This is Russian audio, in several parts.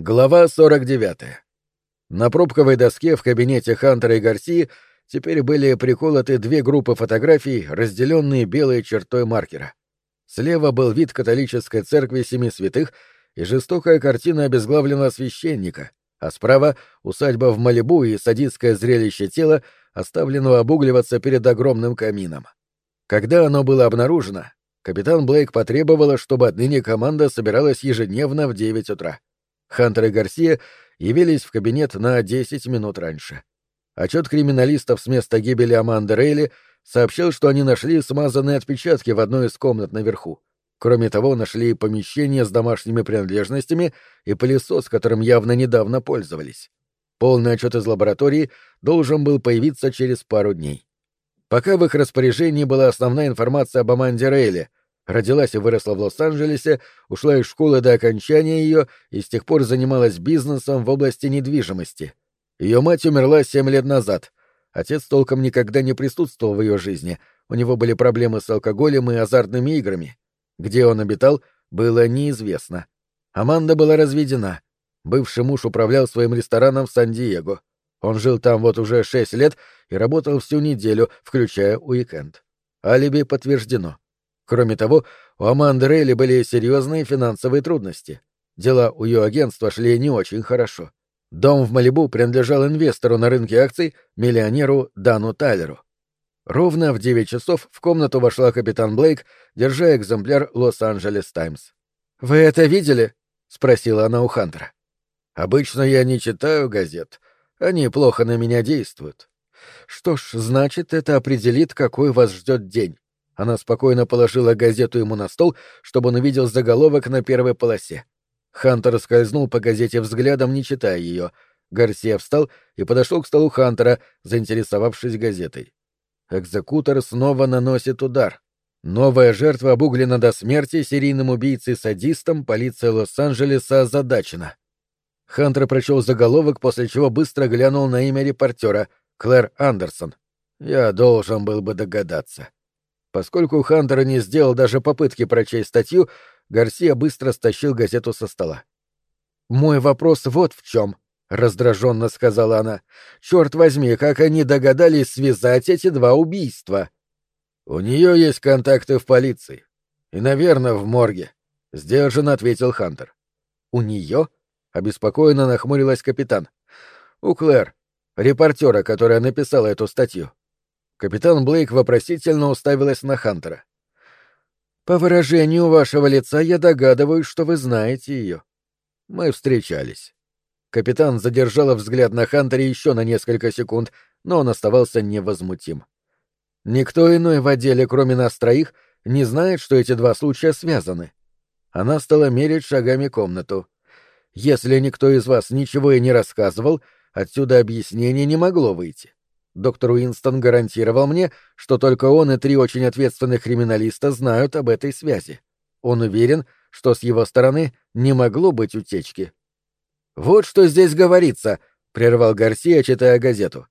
Глава 49. На пробковой доске в кабинете Хантера и Гарсии теперь были приколоты две группы фотографий, разделенные белой чертой маркера. Слева был вид католической церкви Семи Святых и жестокая картина обезглавленного священника, а справа — усадьба в Малибу и садистское зрелище тела, оставленного обугливаться перед огромным камином. Когда оно было обнаружено, капитан Блейк потребовала, чтобы отныне команда собиралась ежедневно в девять утра. Хантер и Гарсия явились в кабинет на 10 минут раньше. Отчет криминалистов с места гибели Аманды Рейли сообщил, что они нашли смазанные отпечатки в одной из комнат наверху. Кроме того, нашли помещение с домашними принадлежностями и пылесос, которым явно недавно пользовались. Полный отчет из лаборатории должен был появиться через пару дней. Пока в их распоряжении была основная информация об Аманде Рейли, Родилась и выросла в Лос-Анджелесе, ушла из школы до окончания ее и с тех пор занималась бизнесом в области недвижимости. Ее мать умерла семь лет назад. Отец толком никогда не присутствовал в ее жизни, у него были проблемы с алкоголем и азартными играми. Где он обитал, было неизвестно. Аманда была разведена. Бывший муж управлял своим рестораном в Сан-Диего. Он жил там вот уже шесть лет и работал всю неделю, включая уикенд. Алиби подтверждено. Кроме того, у Аманды Рейли были серьезные финансовые трудности. Дела у ее агентства шли не очень хорошо. Дом в Малибу принадлежал инвестору на рынке акций, миллионеру Дану Тайлеру. Ровно в девять часов в комнату вошла капитан Блейк, держа экземпляр «Лос-Анджелес Таймс». «Вы это видели?» — спросила она у Хантера. «Обычно я не читаю газет. Они плохо на меня действуют». «Что ж, значит, это определит, какой вас ждет день. Она спокойно положила газету ему на стол, чтобы он увидел заголовок на первой полосе. Хантер скользнул по газете взглядом, не читая ее. Гарсия встал и подошел к столу Хантера, заинтересовавшись газетой. Экзекутор снова наносит удар. Новая жертва обуглена до смерти серийным убийцей-садистом, полиция Лос-Анджелеса озадачена. Хантер прочел заголовок, после чего быстро глянул на имя репортера — Клэр Андерсон. Я должен был бы догадаться. Поскольку Хантер не сделал даже попытки прочесть статью, Гарсия быстро стащил газету со стола. «Мой вопрос вот в чем», — раздраженно сказала она. «Черт возьми, как они догадались связать эти два убийства?» «У нее есть контакты в полиции. И, наверное, в морге», — сдержанно ответил Хантер. «У нее?» — обеспокоенно нахмурилась капитан. «У Клэр, репортера, которая написала эту статью. Капитан Блейк вопросительно уставилась на Хантера. «По выражению вашего лица я догадываюсь, что вы знаете ее. Мы встречались». Капитан задержала взгляд на Хантере еще на несколько секунд, но он оставался невозмутим. Никто иной в отделе, кроме нас троих, не знает, что эти два случая связаны. Она стала мерить шагами комнату. Если никто из вас ничего и не рассказывал, отсюда объяснение не могло выйти. Доктор Уинстон гарантировал мне, что только он и три очень ответственных криминалиста знают об этой связи. Он уверен, что с его стороны не могло быть утечки. «Вот что здесь говорится», — прервал Гарсия, читая газету.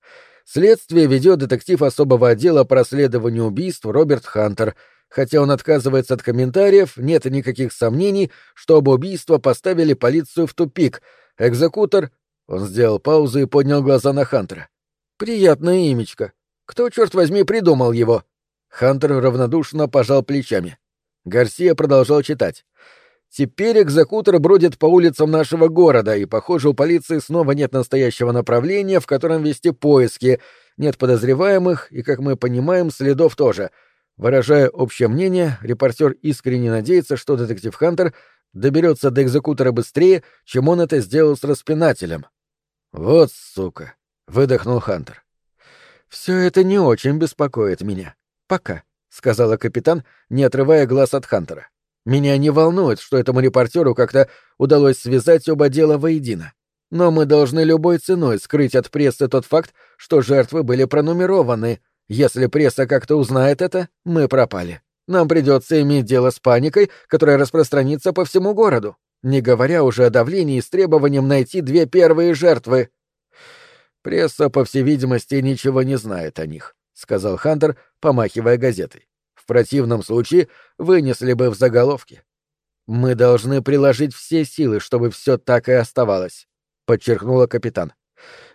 «Следствие ведет детектив особого отдела по расследованию убийств Роберт Хантер. Хотя он отказывается от комментариев, нет никаких сомнений, что об убийство поставили полицию в тупик. Экзекутор...» Он сделал паузу и поднял глаза на Хантера. Приятное имечко. Кто, черт возьми, придумал его? Хантер равнодушно пожал плечами. Гарсия продолжал читать. Теперь экзекутор бродит по улицам нашего города, и, похоже, у полиции снова нет настоящего направления, в котором вести поиски, нет подозреваемых, и, как мы понимаем, следов тоже. Выражая общее мнение, репортер искренне надеется, что детектив Хантер доберется до экзекутора быстрее, чем он это сделал с распинателем. Вот сука. — выдохнул Хантер. «Все это не очень беспокоит меня. Пока», — сказала капитан, не отрывая глаз от Хантера. «Меня не волнует, что этому репортеру как-то удалось связать оба дела воедино. Но мы должны любой ценой скрыть от прессы тот факт, что жертвы были пронумерованы. Если пресса как-то узнает это, мы пропали. Нам придется иметь дело с паникой, которая распространится по всему городу, не говоря уже о давлении с требованием найти две первые жертвы». Пресса, по всей видимости, ничего не знает о них, сказал Хантер, помахивая газетой. В противном случае вынесли бы в заголовке. Мы должны приложить все силы, чтобы все так и оставалось, подчеркнула капитан.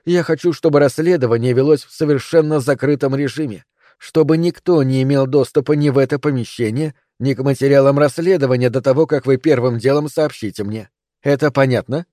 Я хочу, чтобы расследование велось в совершенно закрытом режиме, чтобы никто не имел доступа ни в это помещение, ни к материалам расследования до того, как вы первым делом сообщите мне. Это понятно?